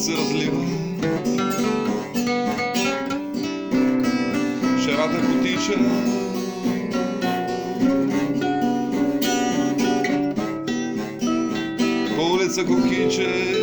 се разлива. Шарата потича. По улица Кокиче.